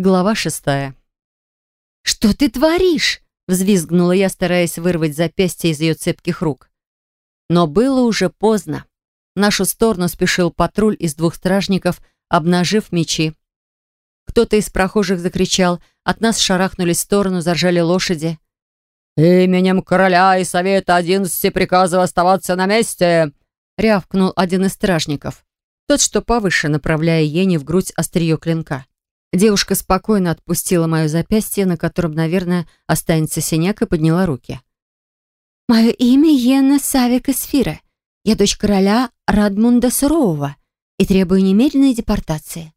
Глава шестая. «Что ты творишь?» — взвизгнула я, стараясь вырвать запястье из ее цепких рук. Но было уже поздно. В нашу сторону спешил патруль из двух стражников, обнажив мечи. Кто-то из прохожих закричал, от нас шарахнулись в сторону, заржали лошади. «Именем короля и совета одиннадцати приказываю оставаться на месте!» — рявкнул один из стражников. Тот, что повыше, направляя Ени в грудь острие клинка. Девушка спокойно отпустила мое запястье, на котором, наверное, останется синяк, и подняла руки. «Мое имя Йена Савик Эсфира. Я дочь короля Радмунда Сурового и требую немедленной депортации».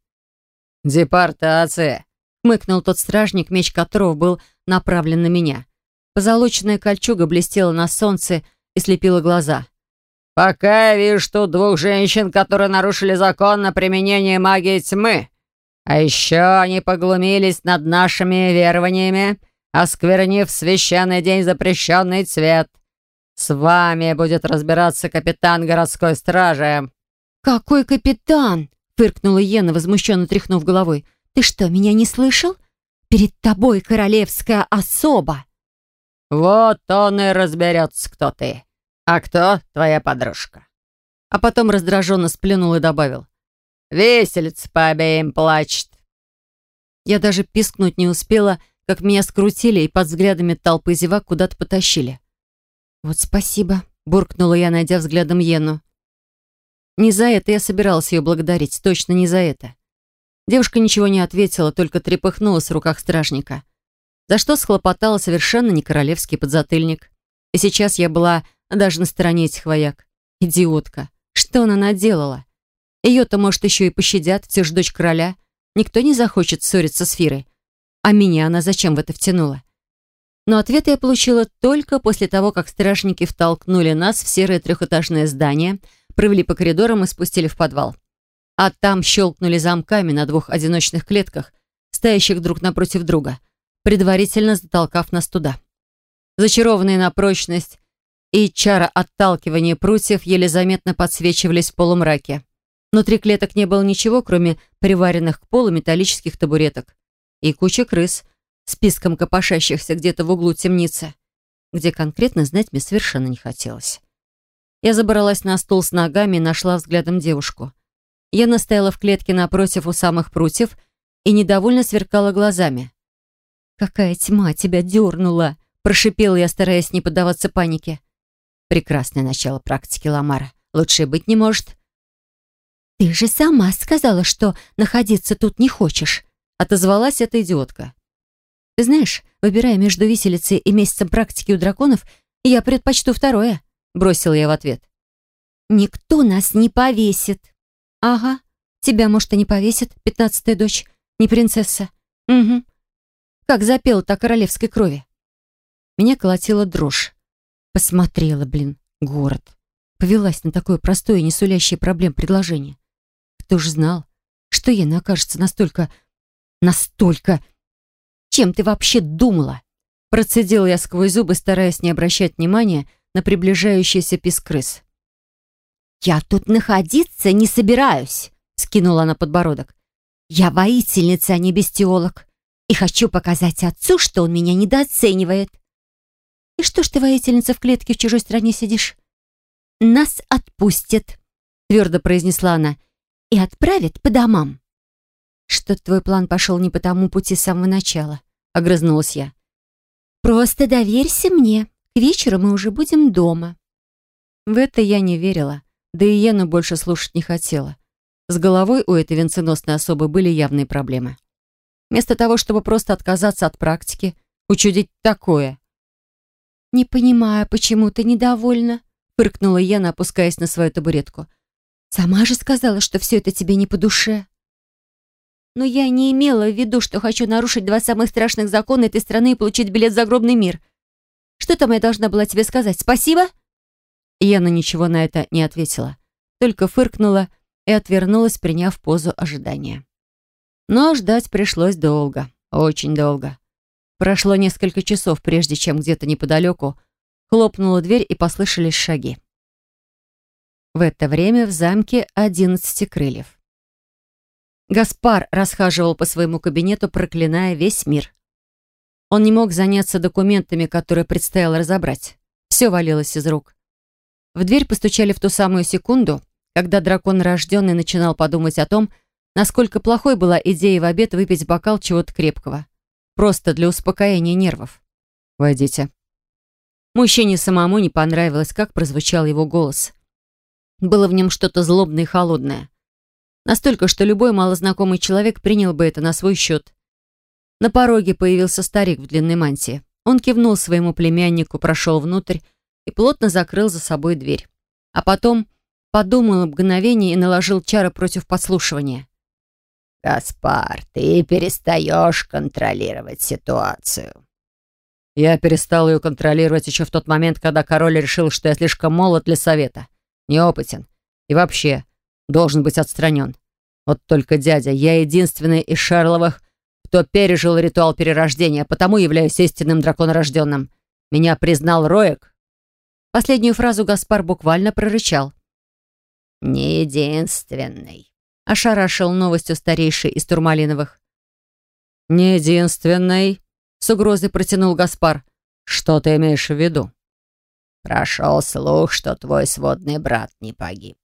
«Депортация!» — хмыкнул тот стражник, меч которого был направлен на меня. Позолоченная кольчуга блестела на солнце и слепила глаза. «Пока я вижу тут двух женщин, которые нарушили закон на применение магии тьмы. А еще они поглумились над нашими верованиями, осквернив священный день запрещенный цвет. С вами будет разбираться капитан городской стражи». «Какой капитан?» — фыркнула Ена, возмущенно тряхнув головой. «Ты что, меня не слышал? Перед тобой королевская особа!» «Вот он и разберется, кто ты. А кто твоя подружка?» А потом раздраженно сплюнул и добавил. Веселец по обеим плачет. Я даже пискнуть не успела, как меня скрутили и под взглядами толпы зевак куда-то потащили. «Вот спасибо», — буркнула я, найдя взглядом Йену. Не за это я собиралась ее благодарить, точно не за это. Девушка ничего не ответила, только трепыхнулась в руках стражника. За что схлопотала совершенно не королевский подзатыльник. И сейчас я была даже на стороне этих вояк. Идиотка. Что она наделала? Ее-то, может, еще и пощадят, все же дочь короля. Никто не захочет ссориться с Фирой. А меня она зачем в это втянула? Но ответ я получила только после того, как стражники втолкнули нас в серое трехэтажное здание, провели по коридорам и спустили в подвал. А там щелкнули замками на двух одиночных клетках, стоящих друг напротив друга, предварительно затолкав нас туда. Зачарованные на прочность и чара отталкивания прутьев еле заметно подсвечивались в полумраке. Внутри клеток не было ничего, кроме приваренных к полу металлических табуреток и куча крыс, списком копошащихся где-то в углу темницы, где конкретно знать мне совершенно не хотелось. Я забралась на стул с ногами и нашла взглядом девушку. Я настояла в клетке напротив у самых прутьев и недовольно сверкала глазами. «Какая тьма тебя дернула!» — прошипела я, стараясь не поддаваться панике. Прекрасное начало практики Ламара. Лучше быть не может. «Ты же сама сказала, что находиться тут не хочешь», — отозвалась эта идиотка. «Ты знаешь, выбирая между виселицей и месяцем практики у драконов, я предпочту второе», — бросила я в ответ. «Никто нас не повесит». «Ага, тебя, может, и не повесит, пятнадцатая дочь, не принцесса». «Угу. Как запела та королевской крови». Меня колотила дрожь. Посмотрела, блин, город. Повелась на такое простое не сулящее проблем предложение. Кто ж знал, что Ена окажется настолько... настолько... Чем ты вообще думала? Процедила я сквозь зубы, стараясь не обращать внимания на приближающийся писк крыс. «Я тут находиться не собираюсь», — скинула она подбородок. «Я воительница, а не бестиолог, и хочу показать отцу, что он меня недооценивает». «И что ж ты, воительница, в клетке в чужой стране сидишь?» «Нас отпустят», — твердо произнесла она, — и отправят по домам. Что твой план пошел не по тому пути с самого начала, огрызнулась я. Просто доверься мне. К вечеру мы уже будем дома. В это я не верила, да и Ену больше слушать не хотела. С головой у этой венценосной особы были явные проблемы. Вместо того, чтобы просто отказаться от практики, учудить такое. «Не понимаю, почему ты недовольна?» — фыркнула Яна, опускаясь на свою табуретку. Сама же сказала, что все это тебе не по душе. Но я не имела в виду, что хочу нарушить два самых страшных закона этой страны и получить билет в загробный мир. Что там я должна была тебе сказать? Спасибо?» Яна ничего на это не ответила, только фыркнула и отвернулась, приняв позу ожидания. Но ждать пришлось долго, очень долго. Прошло несколько часов, прежде чем где-то неподалеку хлопнула дверь и послышались шаги. В это время в замке одиннадцати крыльев. Гаспар расхаживал по своему кабинету, проклиная весь мир. Он не мог заняться документами, которые предстояло разобрать. Все валилось из рук. В дверь постучали в ту самую секунду, когда дракон рожденный начинал подумать о том, насколько плохой была идея в обед выпить бокал чего-то крепкого. Просто для успокоения нервов. «Войдите». Мужчине самому не понравилось, как прозвучал его голос. Было в нем что-то злобное и холодное. Настолько, что любой малознакомый человек принял бы это на свой счет. На пороге появился старик в длинной мантии. Он кивнул своему племяннику, прошел внутрь и плотно закрыл за собой дверь. А потом подумал мгновение и наложил чары против подслушивания. «Гаспар, ты перестаешь контролировать ситуацию». Я перестал ее контролировать еще в тот момент, когда король решил, что я слишком молод для совета, неопытен и вообще должен быть отстранен. Вот только дядя, я единственный из Шарловых, кто пережил ритуал перерождения, потому являюсь истинным драконорожденным. Меня признал Роек. Последнюю фразу Гаспар буквально прорычал. «Не единственный», — ошарашил новостью старейший из Турмалиновых. «Не единственный», — с угрозой протянул Гаспар. «Что ты имеешь в виду?» «Прошел слух, что твой сводный брат не погиб.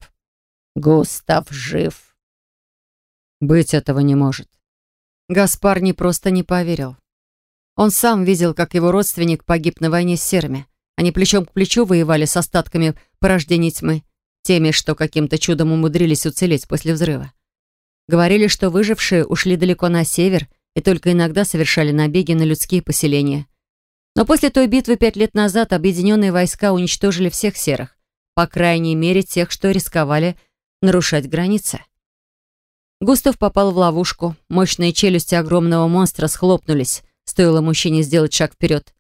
Густав жив». «Быть этого не может». Гаспар не просто не поверил. Он сам видел, как его родственник погиб на войне с серыми. Они плечом к плечу воевали с остатками порождений тьмы, теми, что каким-то чудом умудрились уцелеть после взрыва. Говорили, что выжившие ушли далеко на север и только иногда совершали набеги на людские поселения. Но после той битвы пять лет назад объединенные войска уничтожили всех серых, по крайней мере тех, что рисковали нарушать границы. Густав попал в ловушку. Мощные челюсти огромного монстра схлопнулись, стоило мужчине сделать шаг вперед.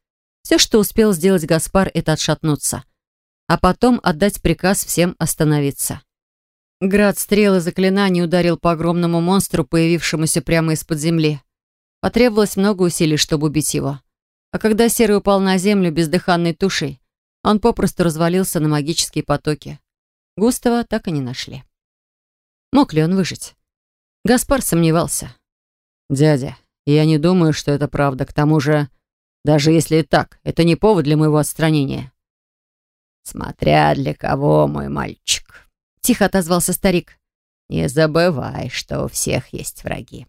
Все, что успел сделать Гаспар, это отшатнуться. А потом отдать приказ всем остановиться. Град стрел и заклинаний ударил по огромному монстру, появившемуся прямо из-под земли. Потребовалось много усилий, чтобы убить его. А когда Серый упал на землю бездыханной тушей, он попросту развалился на магические потоки. Густава так и не нашли. Мог ли он выжить? Гаспар сомневался. «Дядя, я не думаю, что это правда. К тому же даже если и так, это не повод для моего отстранения. Смотря для кого, мой мальчик. Тихо отозвался старик. Не забывай, что у всех есть враги.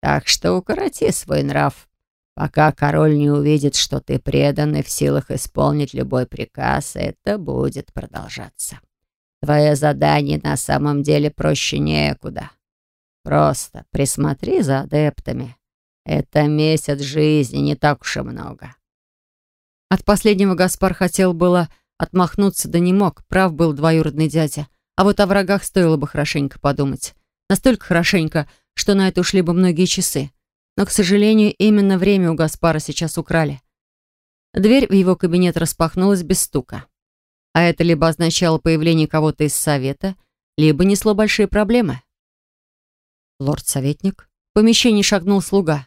Так что укороти свой нрав, пока король не увидит, что ты предан и в силах исполнить любой приказ, это будет продолжаться. Твое задание на самом деле проще некуда. Просто присмотри за адептами, это месяц жизни, не так уж и много. От последнего Гаспар хотел было отмахнуться, да не мог. Прав был двоюродный дядя. А вот о врагах стоило бы хорошенько подумать. Настолько хорошенько, что на это ушли бы многие часы. Но, к сожалению, именно время у Гаспара сейчас украли. Дверь в его кабинет распахнулась без стука. А это либо означало появление кого-то из совета, либо несло большие проблемы. Лорд-советник? В помещение шагнул слуга.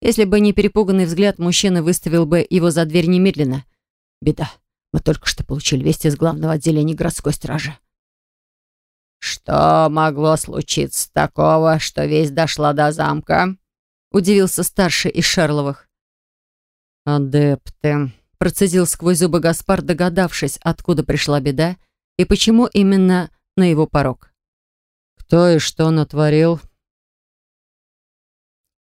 Если бы не перепуганный взгляд, мужчина выставил бы его за дверь немедленно. Беда. Мы только что получили вести из главного отделения городской стражи. «Что могло случиться такого, что весть дошла до замка?» Удивился старший из Шерловых. «Адепты», — процедил сквозь зубы Гаспар, догадавшись, откуда пришла беда и почему именно на его порог. «Кто и что натворил,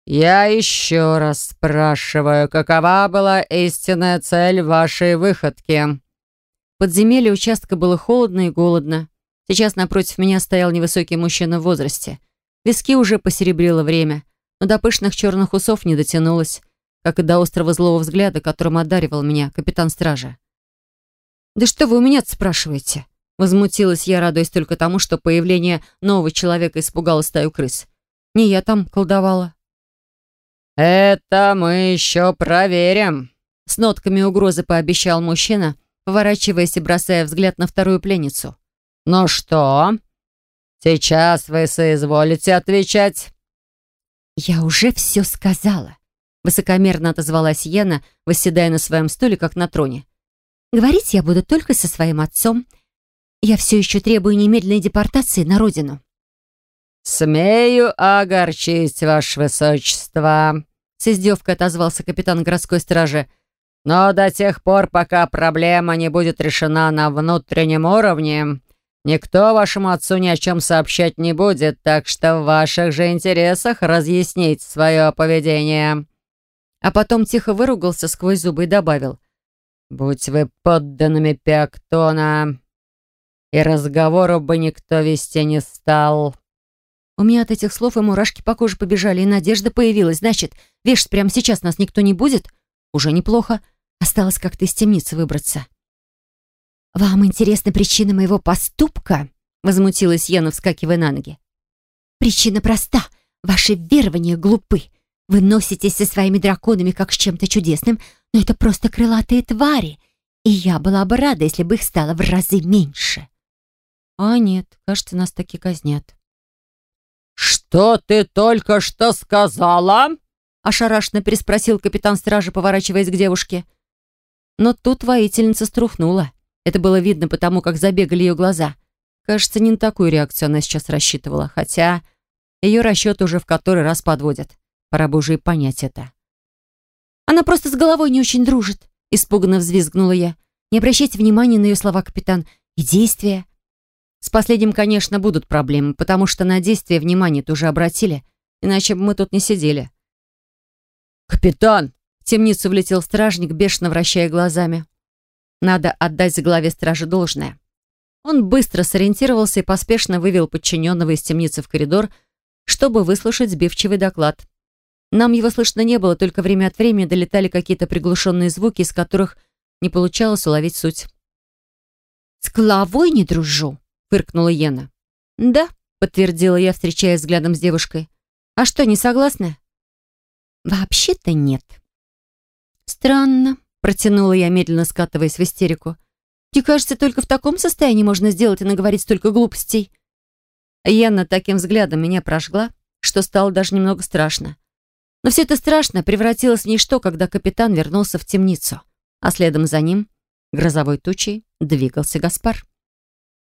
«Я еще раз спрашиваю, какова была истинная цель вашей выходки?» Подземелье участка было холодно и голодно. Сейчас напротив меня стоял невысокий мужчина в возрасте. Виски уже посеребрило время, но до пышных черных усов не дотянулось, как и до острого злого взгляда, которым одаривал меня капитан стража. «Да что вы у меня спрашиваете?» Возмутилась я, радуясь только тому, что появление нового человека испугало стаю крыс. Не я там колдовала. «Это мы еще проверим», — с нотками угрозы пообещал мужчина, поворачиваясь и бросая взгляд на вторую пленницу. «Ну что? Сейчас вы соизволите отвечать?» «Я уже все сказала», — высокомерно отозвалась Йена, восседая на своем стуле, как на троне. «Говорить я буду только со своим отцом. Я все еще требую немедленной депортации на родину». «Смею огорчить, ваше высочество», — с издевкой отозвался капитан городской стражи. «Но до тех пор, пока проблема не будет решена на внутреннем уровне, никто вашему отцу ни о чем сообщать не будет, так что в ваших же интересах разъяснить свое поведение». А потом тихо выругался сквозь зубы и добавил. «Будь вы подданными Пиактона, и разговору бы никто вести не стал». У меня от этих слов и мурашки по коже побежали, и надежда появилась. Значит, вешать прямо сейчас нас никто не будет? Уже неплохо. Осталось как-то из темницы выбраться. «Вам интересна причина моего поступка?» Возмутилась Яна, вскакивая на ноги. «Причина проста. Ваши верования глупы. Вы носитесь со своими драконами как с чем-то чудесным, но это просто крылатые твари, и я была бы рада, если бы их стало в разы меньше». «А нет, кажется, нас таки казнят». «Что ты только что сказала?» Ошарашенно переспросил капитан стражи, поворачиваясь к девушке. Но тут воительница струхнула. Это было видно потому, как забегали ее глаза. Кажется, не на такую реакцию она сейчас рассчитывала, хотя ее расчет уже в который раз подводят. Пора бы уже и понять это. «Она просто с головой не очень дружит», — испуганно взвизгнула я. «Не обращайте внимания на ее слова, капитан, и действия». С последним, конечно, будут проблемы, потому что на действие внимание тоже обратили, иначе бы мы тут не сидели. «Капитан!» В темницу влетел стражник, бешено вращая глазами. Надо отдать главе стражи должное. Он быстро сориентировался и поспешно вывел подчиненного из темницы в коридор, чтобы выслушать сбивчивый доклад. Нам его слышно не было, только время от времени долетали какие-то приглушенные звуки, из которых не получалось уловить суть. «С головой не дружу», — фыркнула Йена. «Да», — подтвердила я, встречаясь взглядом с девушкой. «А что, не согласны?» «Вообще-то нет». «Странно», — протянула я, медленно скатываясь в истерику. «Мне кажется, только в таком состоянии можно сделать и наговорить столько глупостей». Яна таким взглядом меня прожгла, что стало даже немного страшно. Но все это страшно превратилось в ничто, когда капитан вернулся в темницу, а следом за ним, грозовой тучей, двигался Гаспар.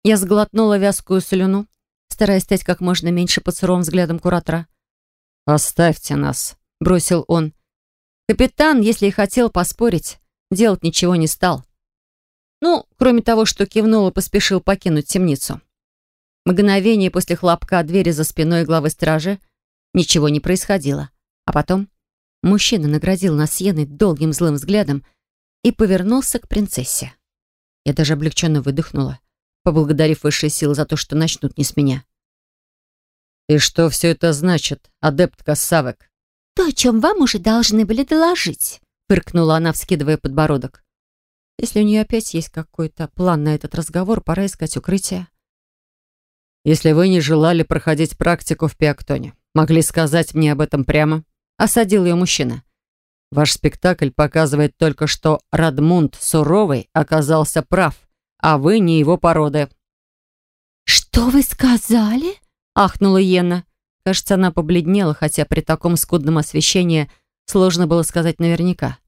Я сглотнула вязкую слюну, стараясь стать как можно меньше под суровым взглядом куратора. «Оставьте нас», — бросил он. Капитан, если и хотел поспорить, делать ничего не стал. Ну, кроме того, что кивнул и поспешил покинуть темницу. Мгновение после хлопка двери за спиной главы стражи ничего не происходило. А потом мужчина наградил нас Йеной долгим злым взглядом и повернулся к принцессе. Я даже облегченно выдохнула поблагодарив высшие силы за то, что начнут не с меня. «И что все это значит, адепт Кассавек?» «То, о чем вам уже должны были доложить», — фыркнула она, вскидывая подбородок. «Если у нее опять есть какой-то план на этот разговор, пора искать укрытие». «Если вы не желали проходить практику в Пиактоне, могли сказать мне об этом прямо?» — осадил ее мужчина. «Ваш спектакль показывает только, что Радмунд Суровый оказался прав а вы не его породы». «Что вы сказали?» — ахнула Йена. Кажется, она побледнела, хотя при таком скудном освещении сложно было сказать наверняка.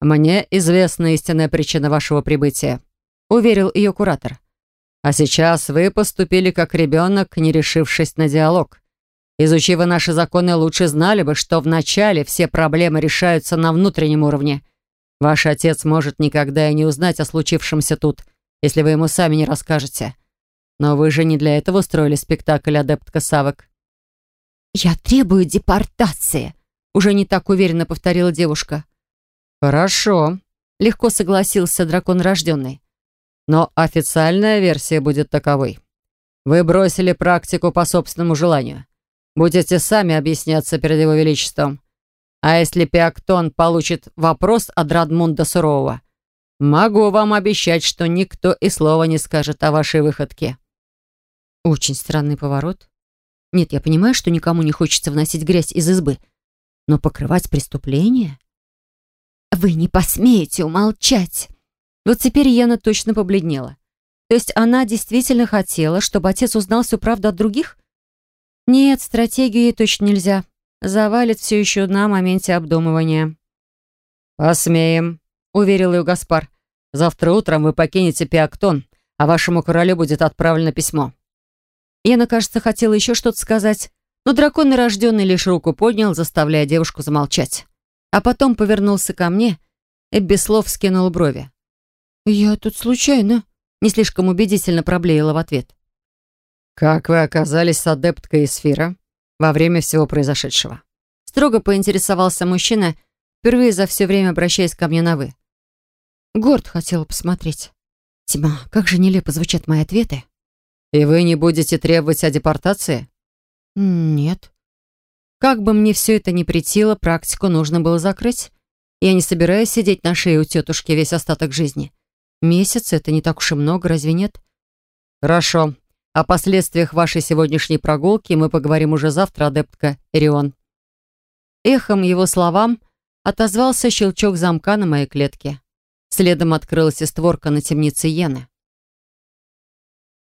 «Мне известна истинная причина вашего прибытия», — уверил ее куратор. «А сейчас вы поступили как ребенок, не решившись на диалог. Изучив наши законы, лучше знали бы, что вначале все проблемы решаются на внутреннем уровне. Ваш отец может никогда и не узнать о случившемся тут, — если вы ему сами не расскажете. Но вы же не для этого устроили спектакль «Адепт Косавок». «Я требую депортации», — уже не так уверенно повторила девушка. «Хорошо», — легко согласился дракон рожденный. «Но официальная версия будет таковой. Вы бросили практику по собственному желанию. Будете сами объясняться перед его величеством. А если Пиактон получит вопрос от Радмунда Сурового, Могу вам обещать, что никто и слова не скажет о вашей выходке. Очень странный поворот. Нет, я понимаю, что никому не хочется вносить грязь из избы, но покрывать преступление? Вы не посмеете умолчать. Вот теперь Яна точно побледнела. То есть она действительно хотела, чтобы отец узнал всю правду от других? Нет, стратегию ей точно нельзя. Завалит все еще на моменте обдумывания. «Посмеем», — уверил ее Гаспар. «Завтра утром вы покинете Пиактон, а вашему королю будет отправлено письмо». Яна, кажется, хотела еще что-то сказать, но дракон рожденный лишь руку поднял, заставляя девушку замолчать. А потом повернулся ко мне и без слов скинул брови. «Я тут случайно», — не слишком убедительно проблеяла в ответ. «Как вы оказались с адепткой Эсфира во время всего произошедшего?» Строго поинтересовался мужчина, впервые за все время обращаясь ко мне на «вы». Горд хотела посмотреть. Тима, как же нелепо звучат мои ответы. «И вы не будете требовать о депортации?» «Нет». Как бы мне все это ни претило, практику нужно было закрыть. Я не собираюсь сидеть на шее у тетушки весь остаток жизни. Месяц — это не так уж и много, разве нет? «Хорошо. О последствиях вашей сегодняшней прогулки мы поговорим уже завтра, адептка Эрион». Эхом его словам отозвался щелчок замка на моей клетке. Следом открылась и створка на темнице Йены.